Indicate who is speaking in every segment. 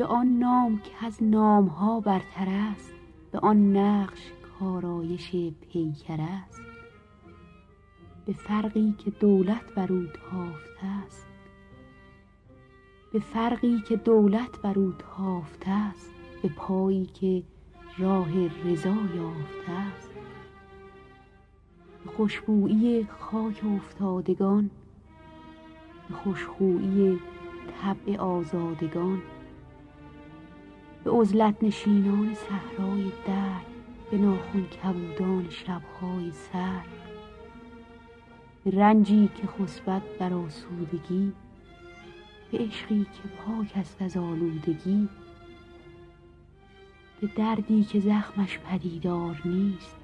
Speaker 1: به آن نام که از نام ها برتر است به آن نقش کارایش پیکر است. به فرقی که دولت بر او تافته است. به فرقی که دولت بر او تافته است به پایی که راه رضا یافته است. به خوشبویی خاک افتادگان به خوشخویی طبع آزادگان. به عزلت نشینان صحرای درد به ناخن کبودان شبهای به رنجی که خسبت بر آسودگی به عشقی که پاک است از آلودگی. به دردی که زخمش پدیدار نیست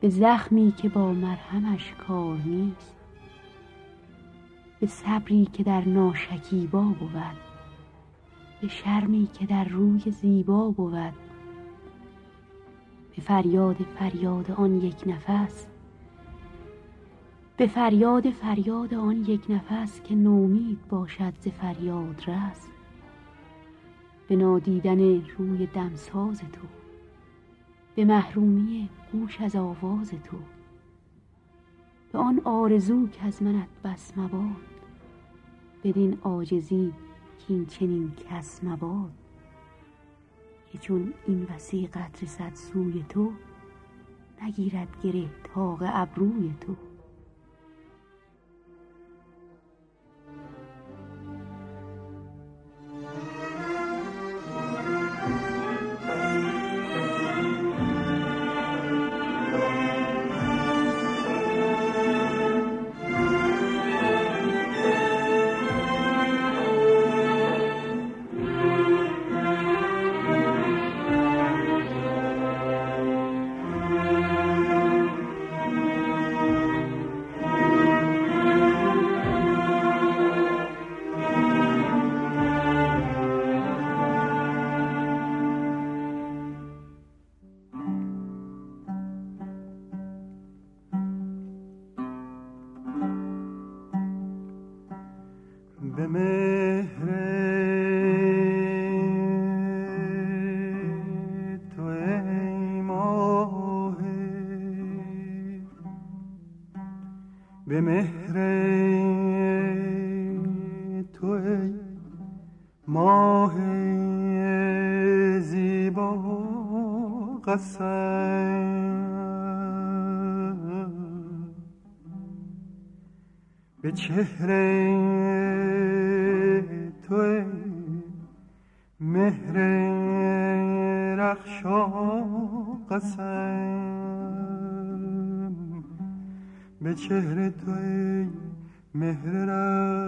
Speaker 1: به زخمی که با مرهمش کار نیست. به صبری که در ناشکیبا بود. به شرمی که در روی زیبا بود. به فریاد فریاد آن یک نفس به فریاد فریاد آن یک نفس که نومید باشد ز فریاد رس. به نادیدن روی دمساز تو به محرومی گوش از آواز تو به آن آرزو که از منت بس مباد. بدین عاجزی کین چنین کس مباد که چون این وثیقت رسد سوی تو نگیرد گره طاق ابروی تو.
Speaker 2: ماه زیبا قسم. به چهره تو مهر رخشا قسم. به چهره تو مهر رخشا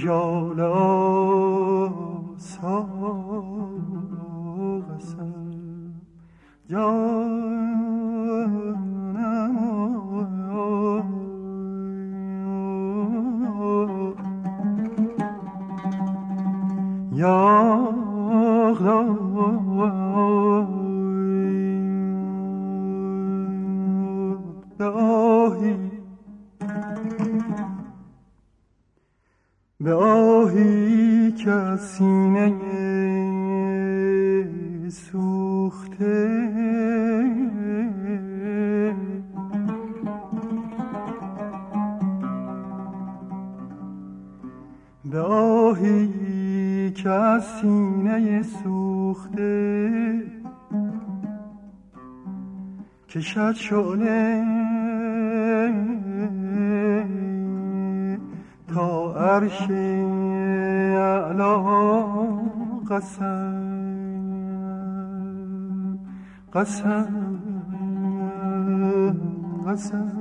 Speaker 2: ژال آسا قسم. جانم یا گفته کشد شعله تا عرش اعلا قسم قسم قسم.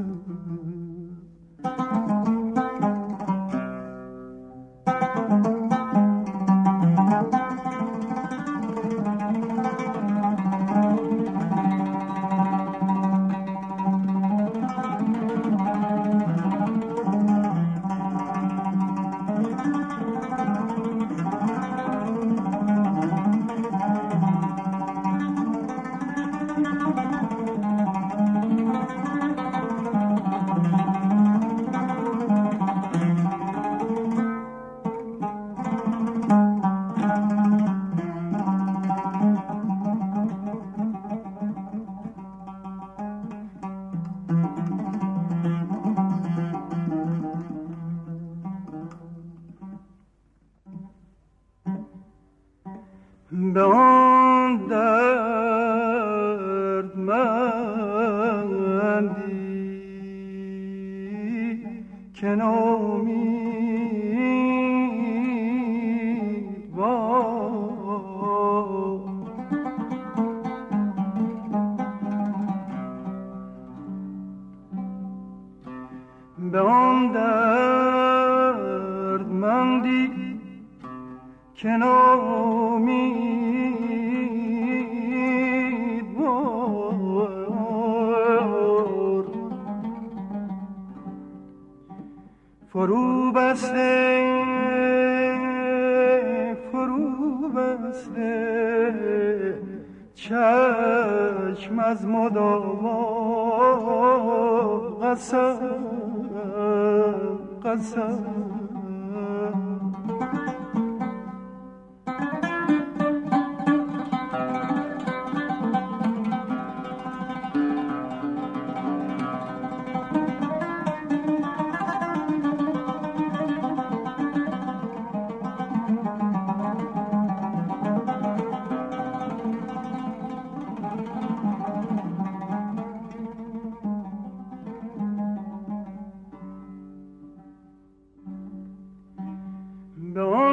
Speaker 2: که نومید با به آن درد مندی که چشم از مداوا قسم قسم.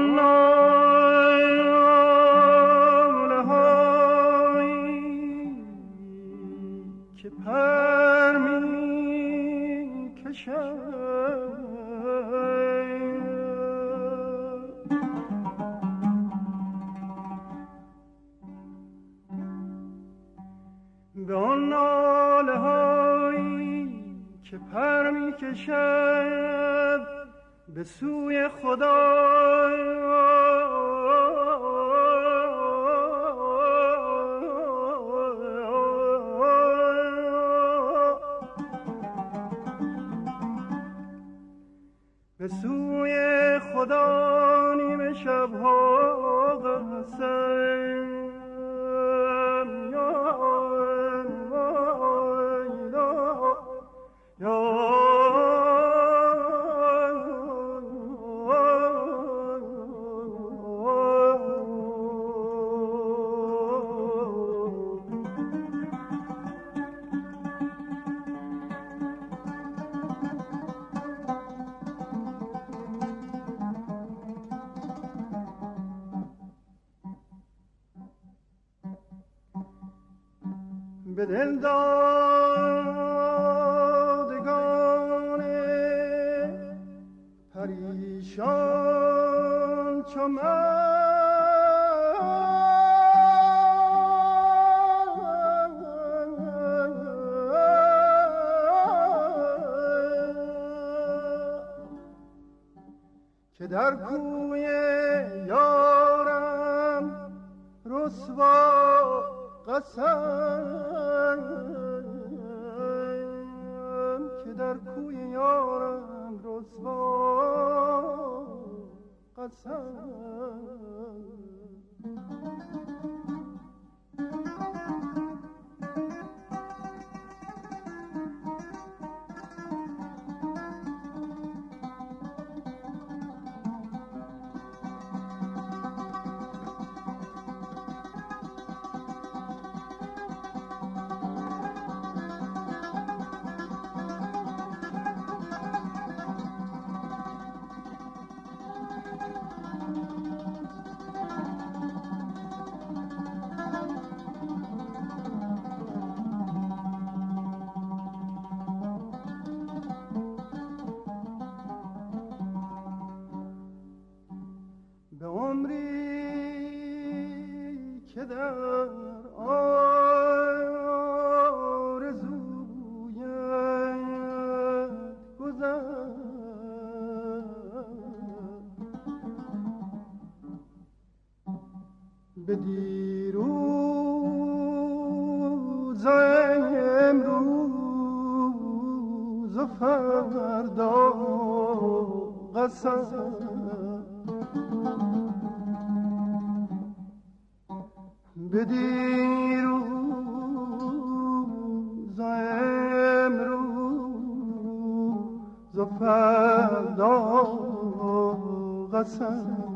Speaker 2: no به سوی خدا نیم شبها قصه به دل دادگان پریشان چو که در کوی یارم رسوا قسم Satan به فردا قسم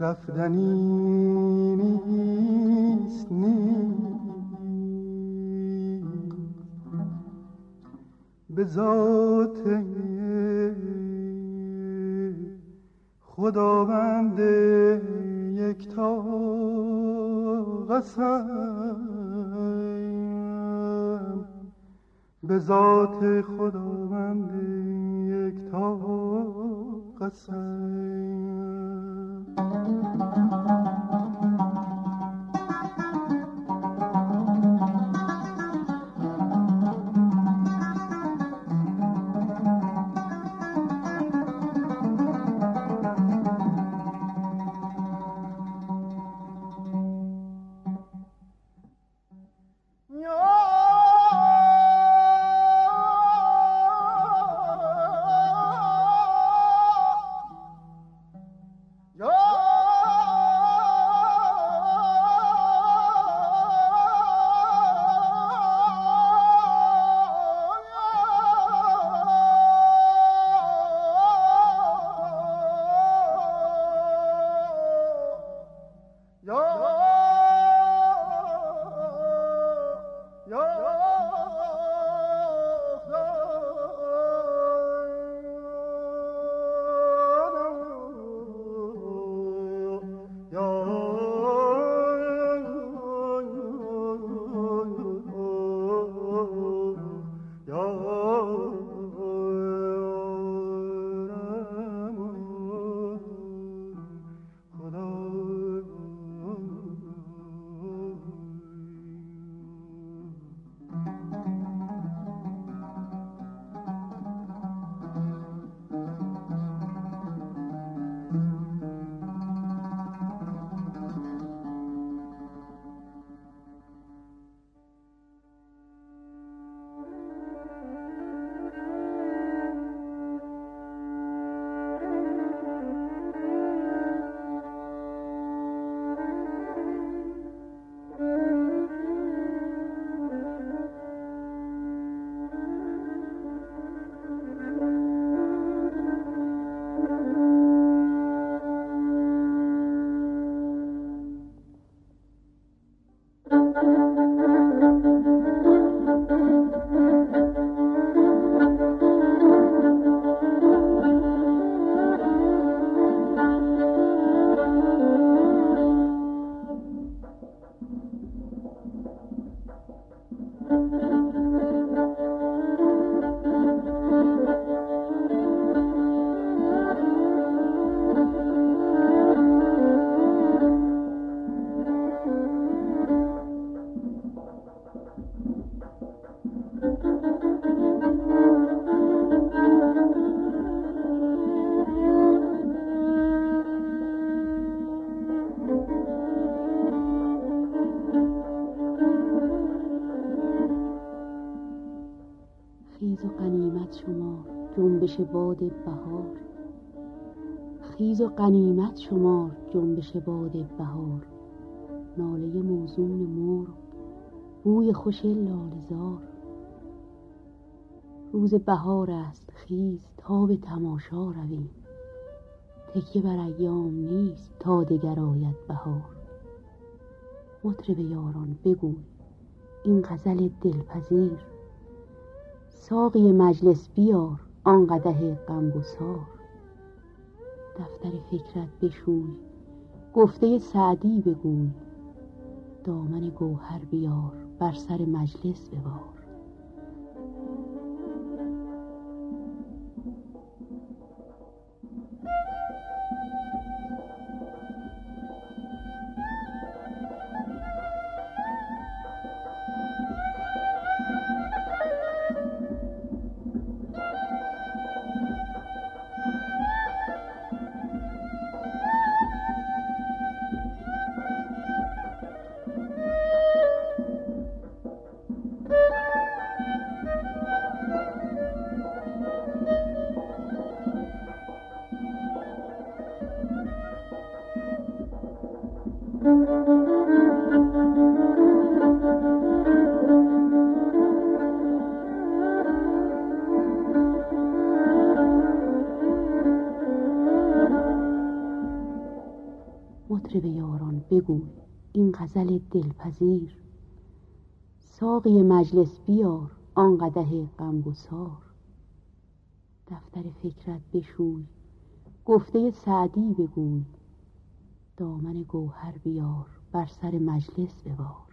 Speaker 2: رفتنی نیست نیست. به ذات خداوند تا قسم به ذات خداوند تا قسم Música
Speaker 1: خیز و غنیمت شمار جنبش باد بهار. خیز و غنیمت شمار جنبش باد بهار. ناله موزون مرغ بوی خوش لالزار روز بهار است خیز تا به تماشا رویم. تکیه بر ایام نیست تا دگر آید بهار. مطرب یاران بگوی این غزل دلپذیر. ساقی مجلس بیار آن قدح غمگسار. دفتر فکرت بشوی گفته سعدی بگوی دامن گوهر بیار بر سر مجلس ببار. مطرب یاران بگوی این غزل دلپذیر. ساقی مجلس بیار آن قدح غمگسار. دفتر فکرت بشوی گفته سعدی بگوی. دامن گوهر بیار بر سر مجلس ببار